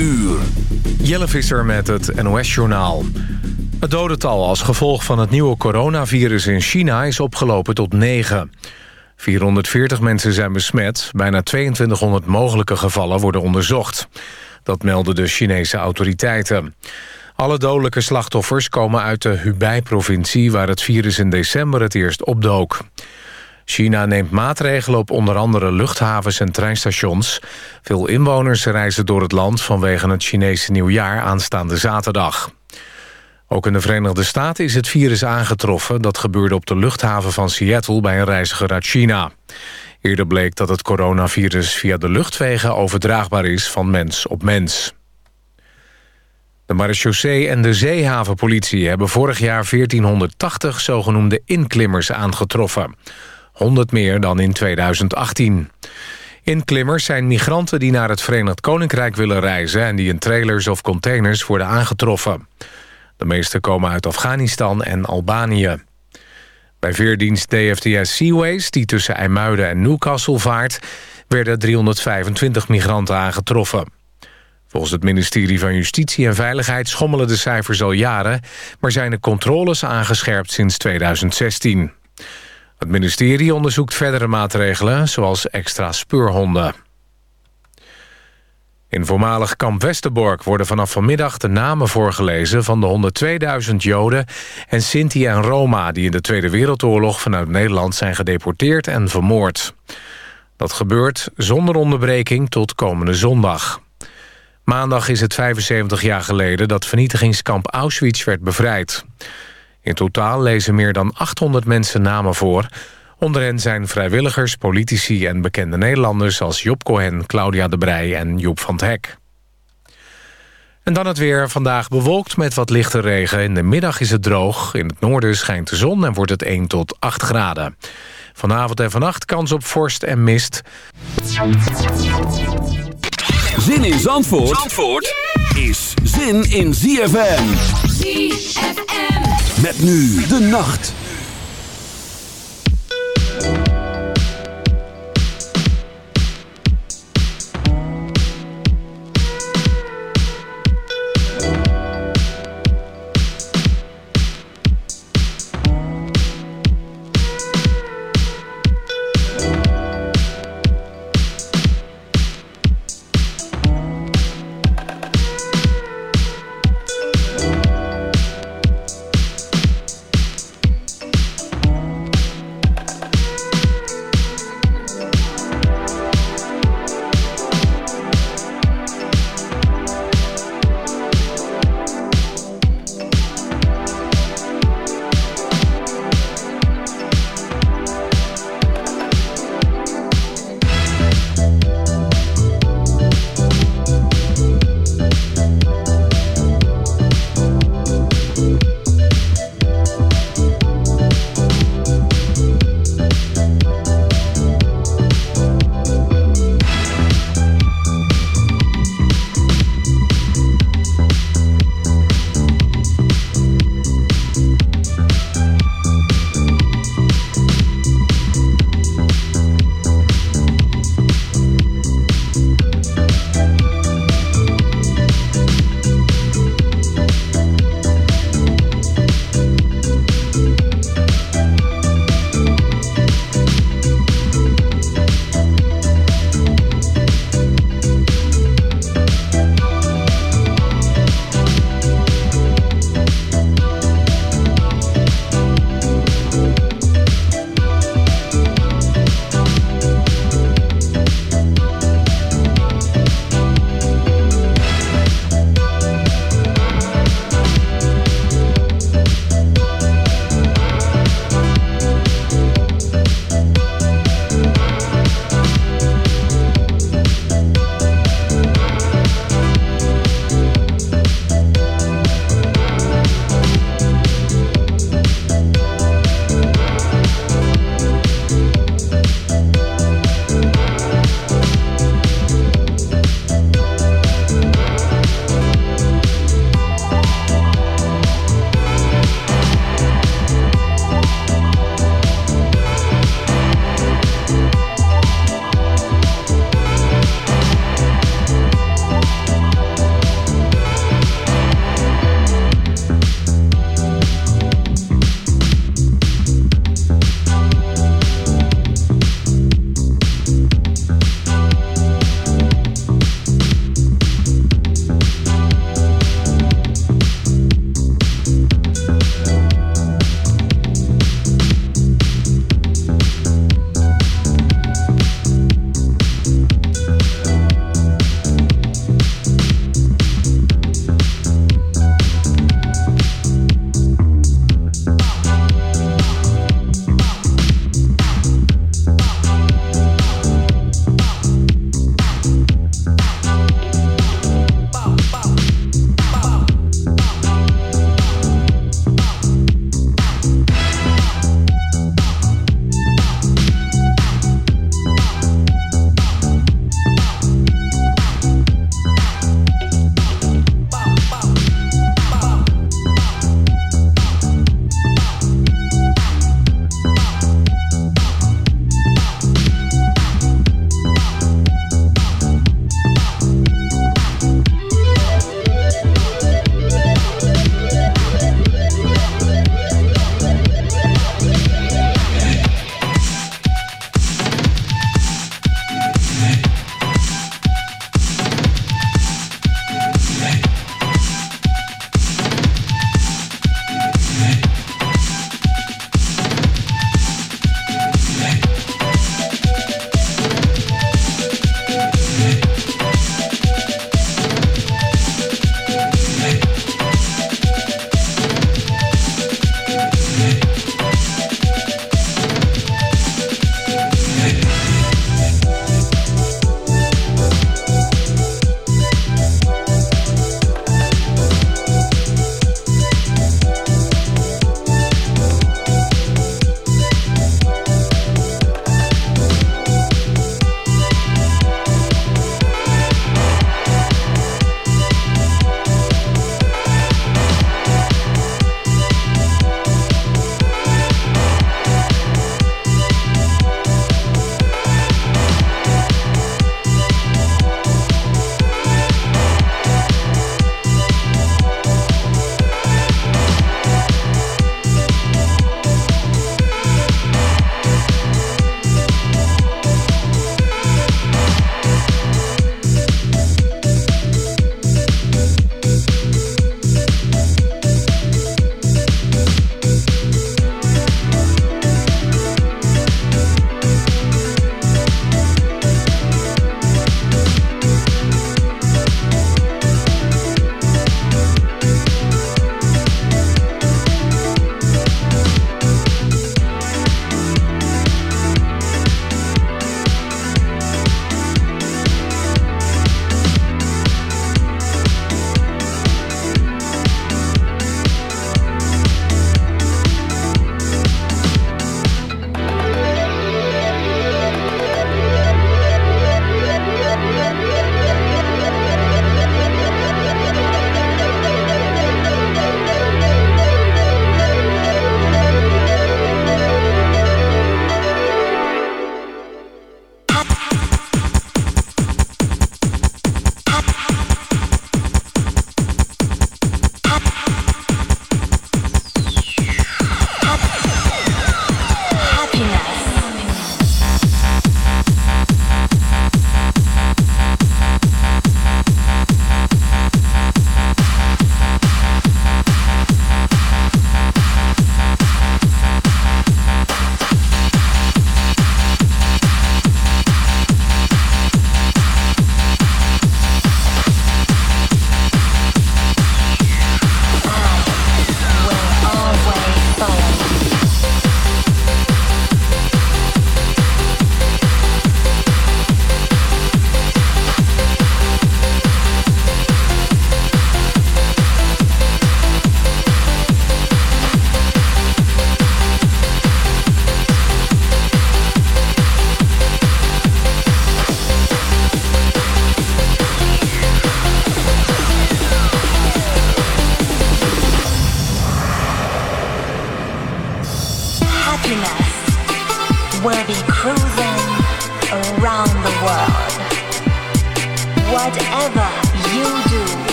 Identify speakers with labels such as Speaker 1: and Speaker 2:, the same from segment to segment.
Speaker 1: uur.
Speaker 2: Jelle Visser met het NOS-journaal. Het dodental als gevolg van het nieuwe coronavirus in China is opgelopen tot 9. 440 mensen zijn besmet, bijna 2200 mogelijke gevallen worden onderzocht. Dat melden de Chinese autoriteiten. Alle dodelijke slachtoffers komen uit de Hubei-provincie... waar het virus in december het eerst opdook. China neemt maatregelen op onder andere luchthavens en treinstations. Veel inwoners reizen door het land vanwege het Chinese nieuwjaar aanstaande zaterdag. Ook in de Verenigde Staten is het virus aangetroffen. Dat gebeurde op de luchthaven van Seattle bij een reiziger uit China. Eerder bleek dat het coronavirus via de luchtwegen overdraagbaar is van mens op mens. De marechaussee en de zeehavenpolitie hebben vorig jaar 1480 zogenoemde inklimmers aangetroffen. 100 meer dan in 2018. Inklimmers zijn migranten die naar het Verenigd Koninkrijk willen reizen... en die in trailers of containers worden aangetroffen. De meeste komen uit Afghanistan en Albanië. Bij veerdienst DFTS Seaways, die tussen IJmuiden en Newcastle vaart... werden 325 migranten aangetroffen. Volgens het ministerie van Justitie en Veiligheid schommelen de cijfers al jaren... maar zijn de controles aangescherpt sinds 2016. Het ministerie onderzoekt verdere maatregelen, zoals extra speurhonden. In voormalig kamp Westerbork worden vanaf vanmiddag de namen voorgelezen... van de 102.000 Joden en Sinti en Roma... die in de Tweede Wereldoorlog vanuit Nederland zijn gedeporteerd en vermoord. Dat gebeurt zonder onderbreking tot komende zondag. Maandag is het 75 jaar geleden dat vernietigingskamp Auschwitz werd bevrijd. In totaal lezen meer dan 800 mensen namen voor. Onder hen zijn vrijwilligers, politici en bekende Nederlanders... als Job Cohen, Claudia de Brij en Joep van het Hek. En dan het weer. Vandaag bewolkt met wat lichte regen. In de middag is het droog. In het noorden schijnt de zon en wordt het 1 tot 8 graden. Vanavond en vannacht kans op vorst en mist.
Speaker 1: Zin in Zandvoort, Zandvoort is zin in ZFM.
Speaker 3: ZFM.
Speaker 1: Met nu de nacht.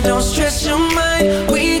Speaker 4: Don't stress your mind. We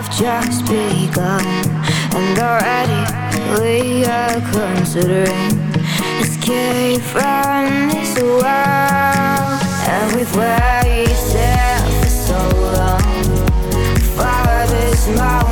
Speaker 5: have just begun, and already we are considering escape from this world. And we've waited for so long for this moment.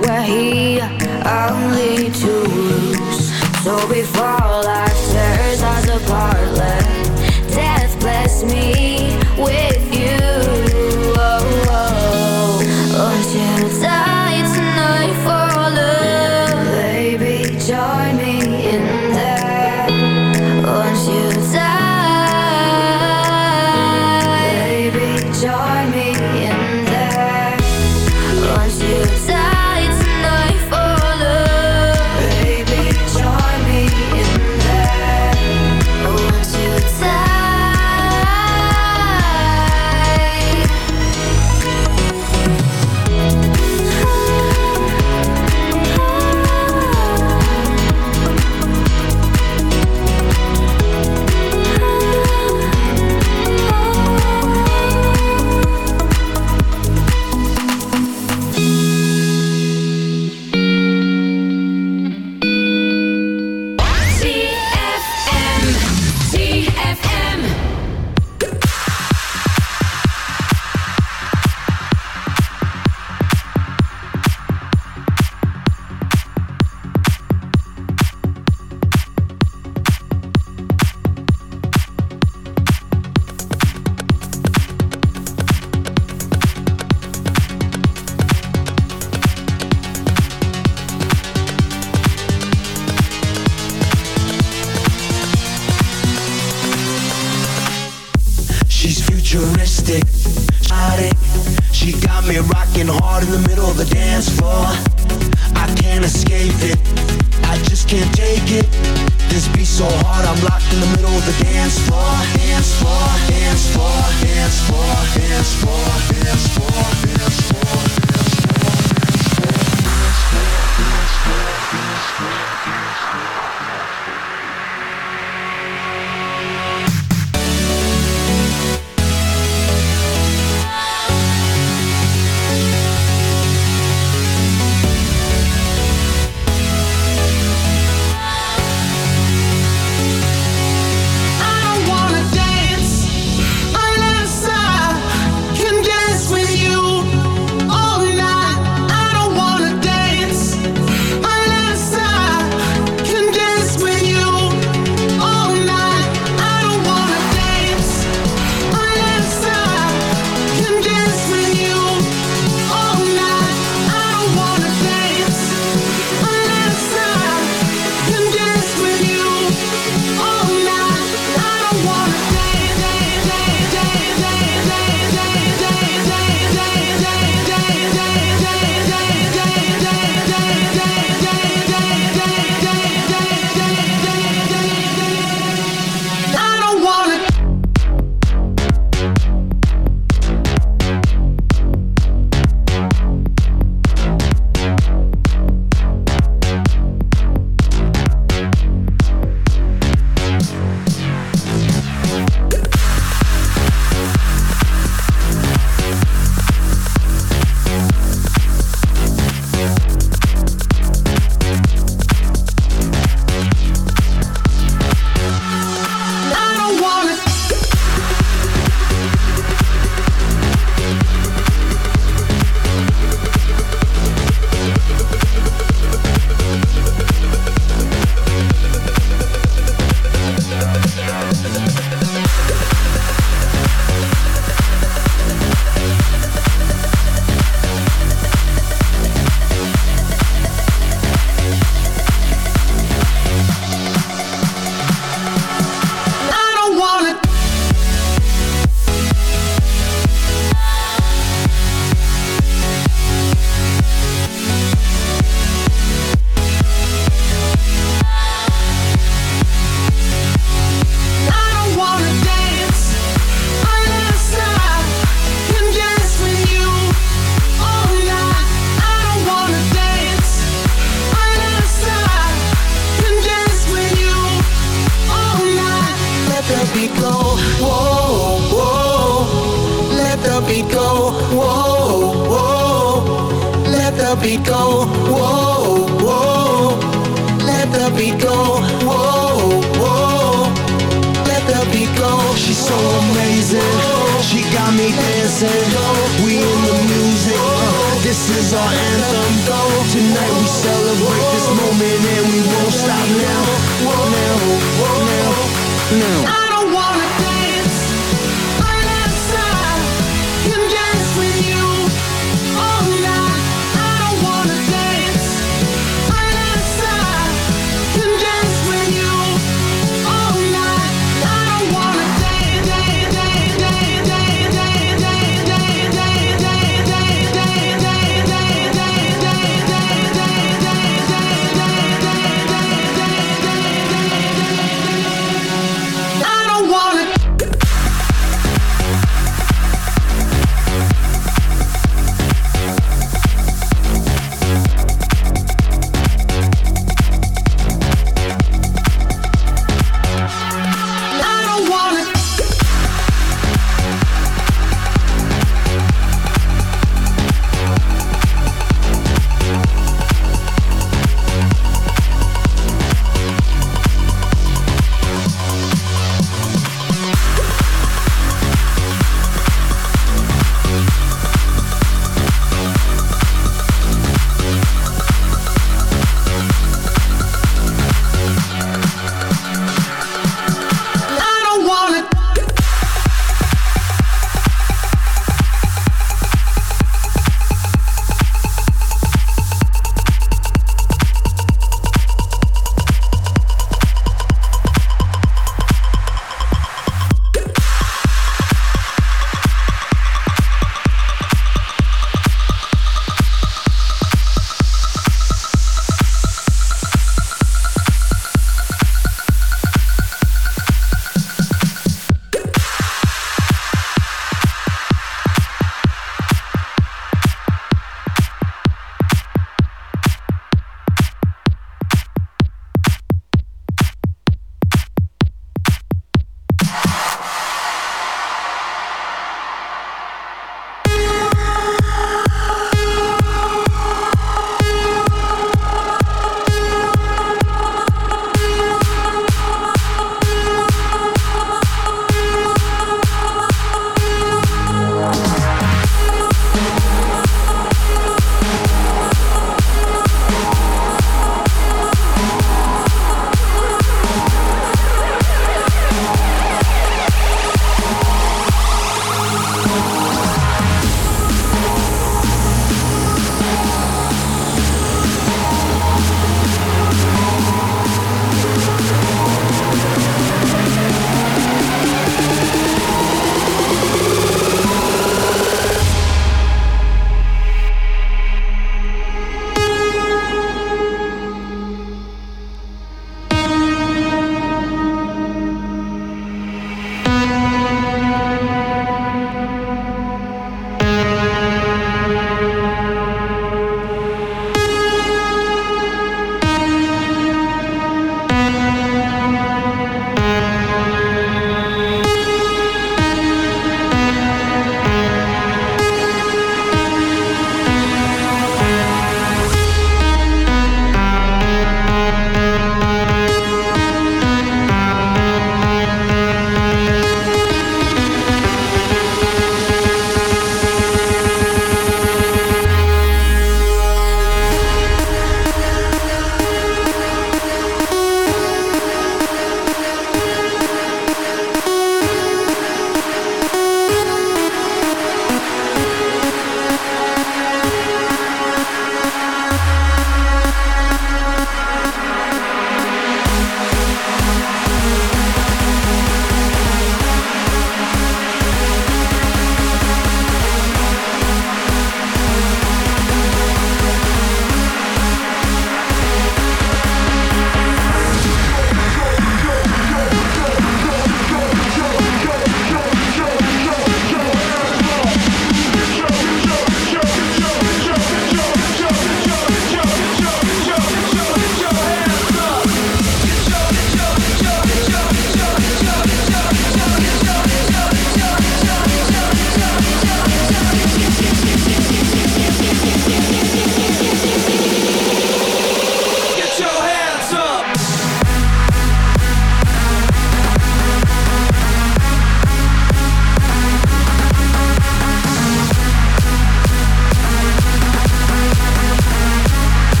Speaker 5: we're only to lose. So before life tears us apart, let death bless me with you. Oh, oh, oh. until
Speaker 6: time.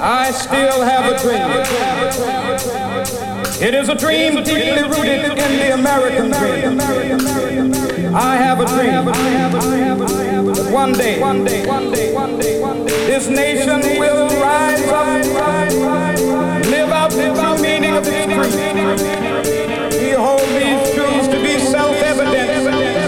Speaker 6: I
Speaker 7: still have a dream. It is a dream deeply rooted in the American dream. I have a dream that one day, this nation will rise up, live out the true meaning of its creed. We hold these truths to be self-evident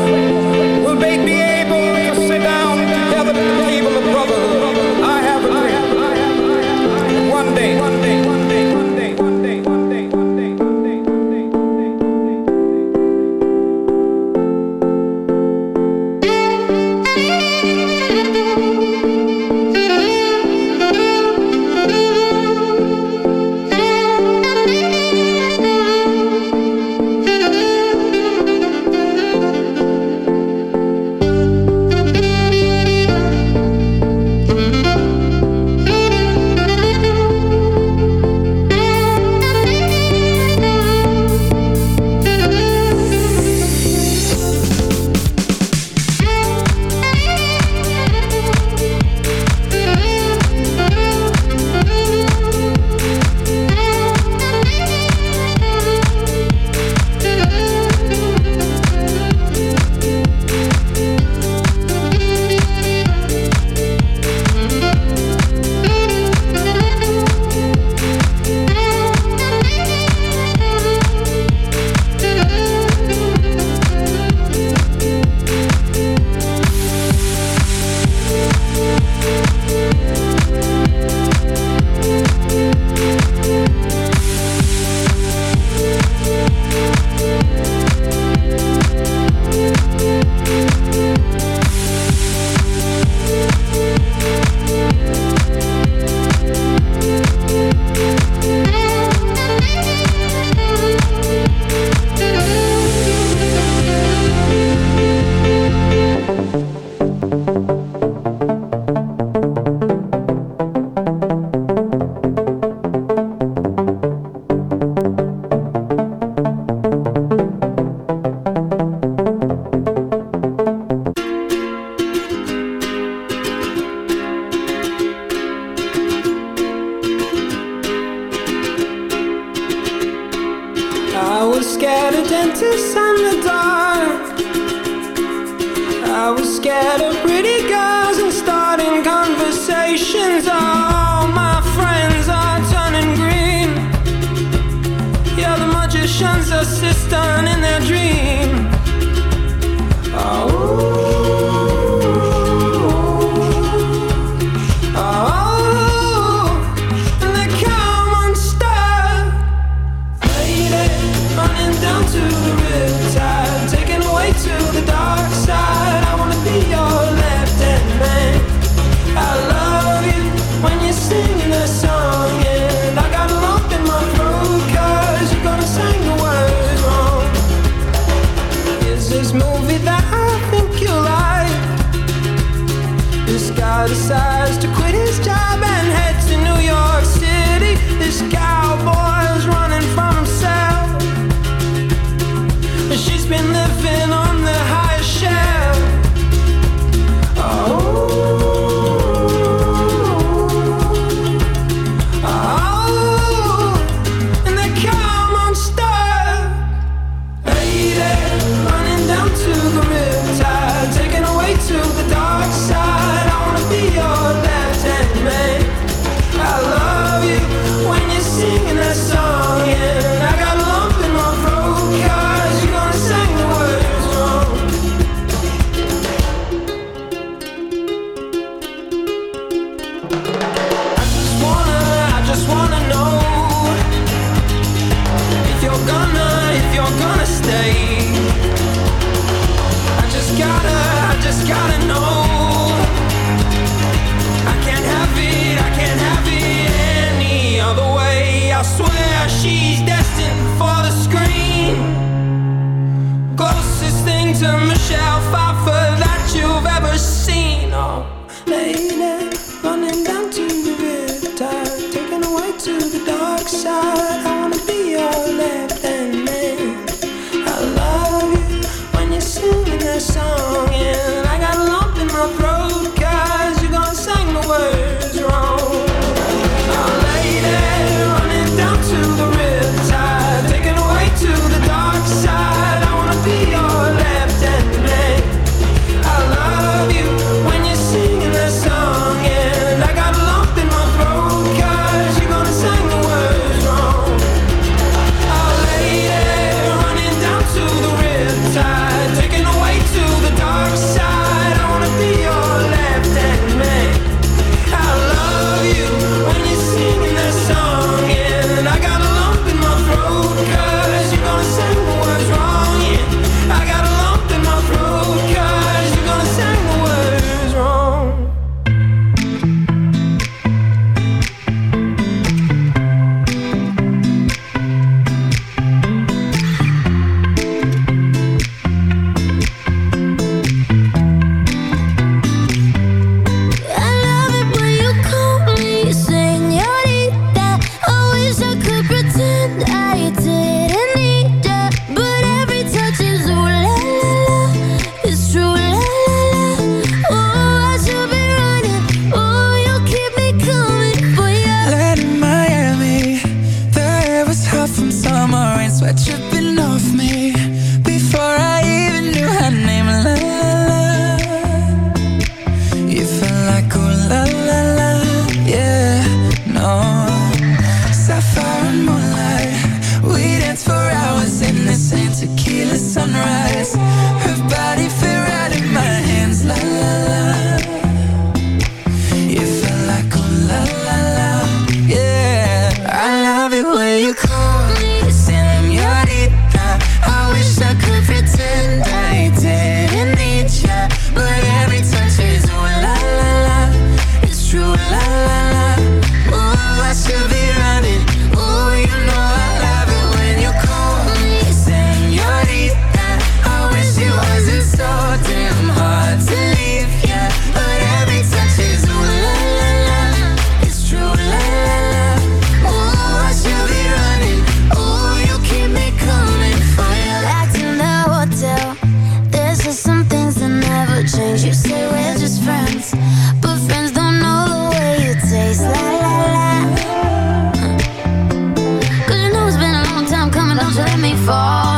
Speaker 5: let me fall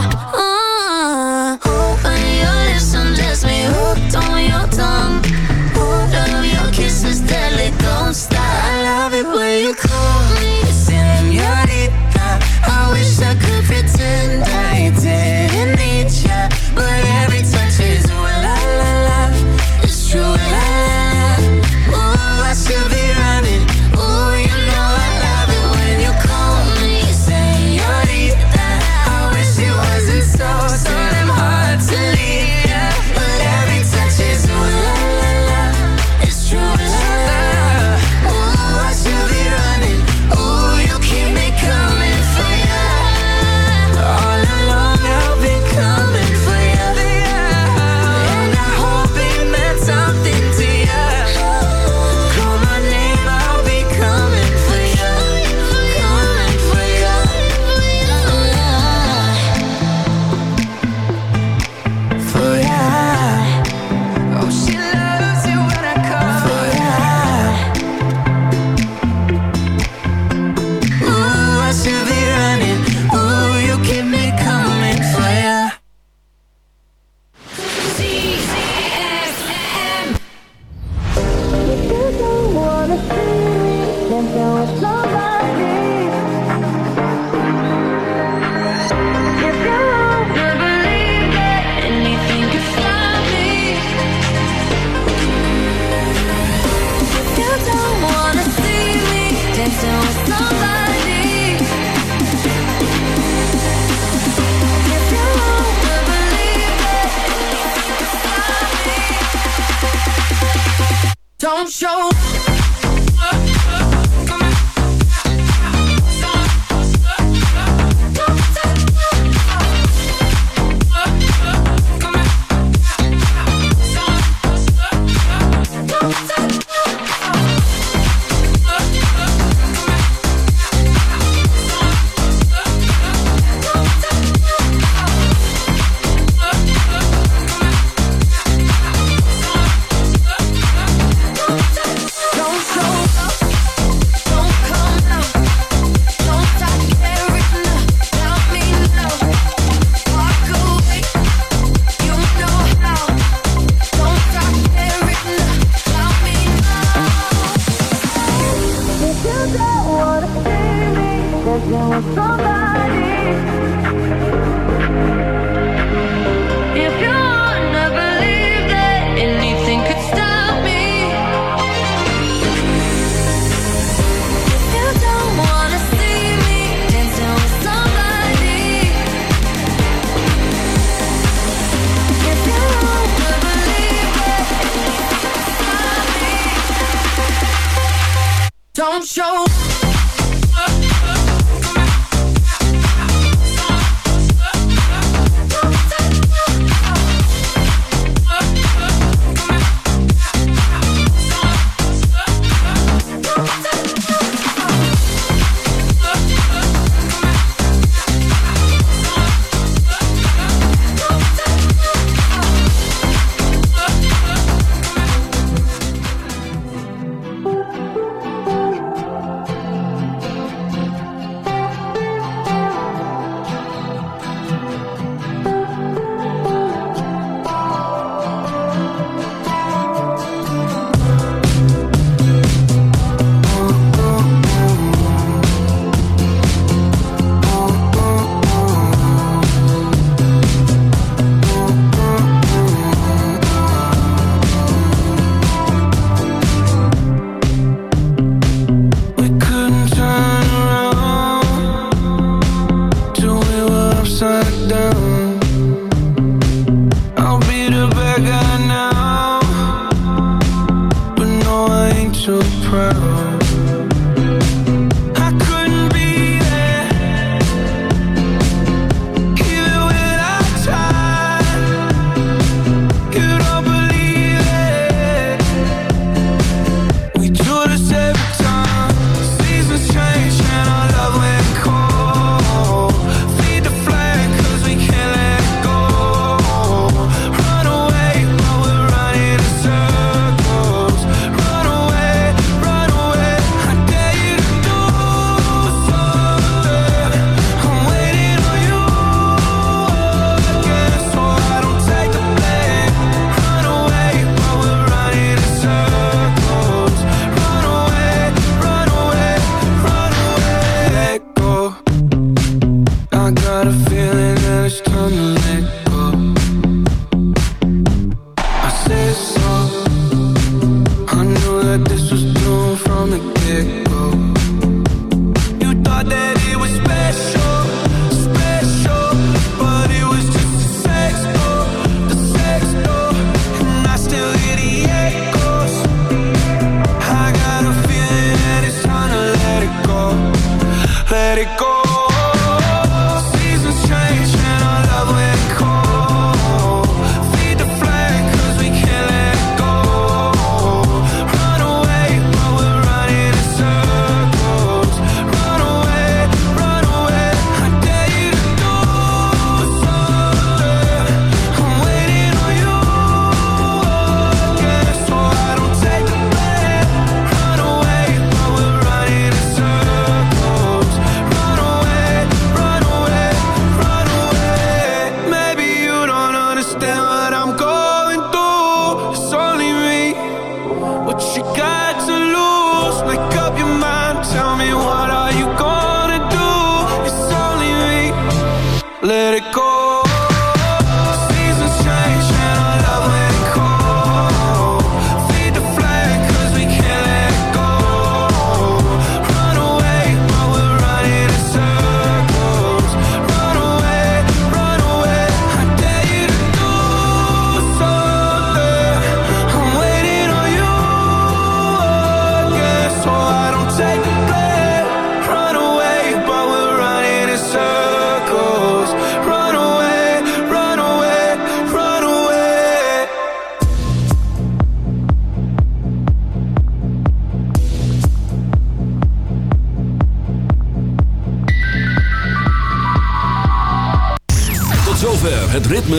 Speaker 5: Don't show.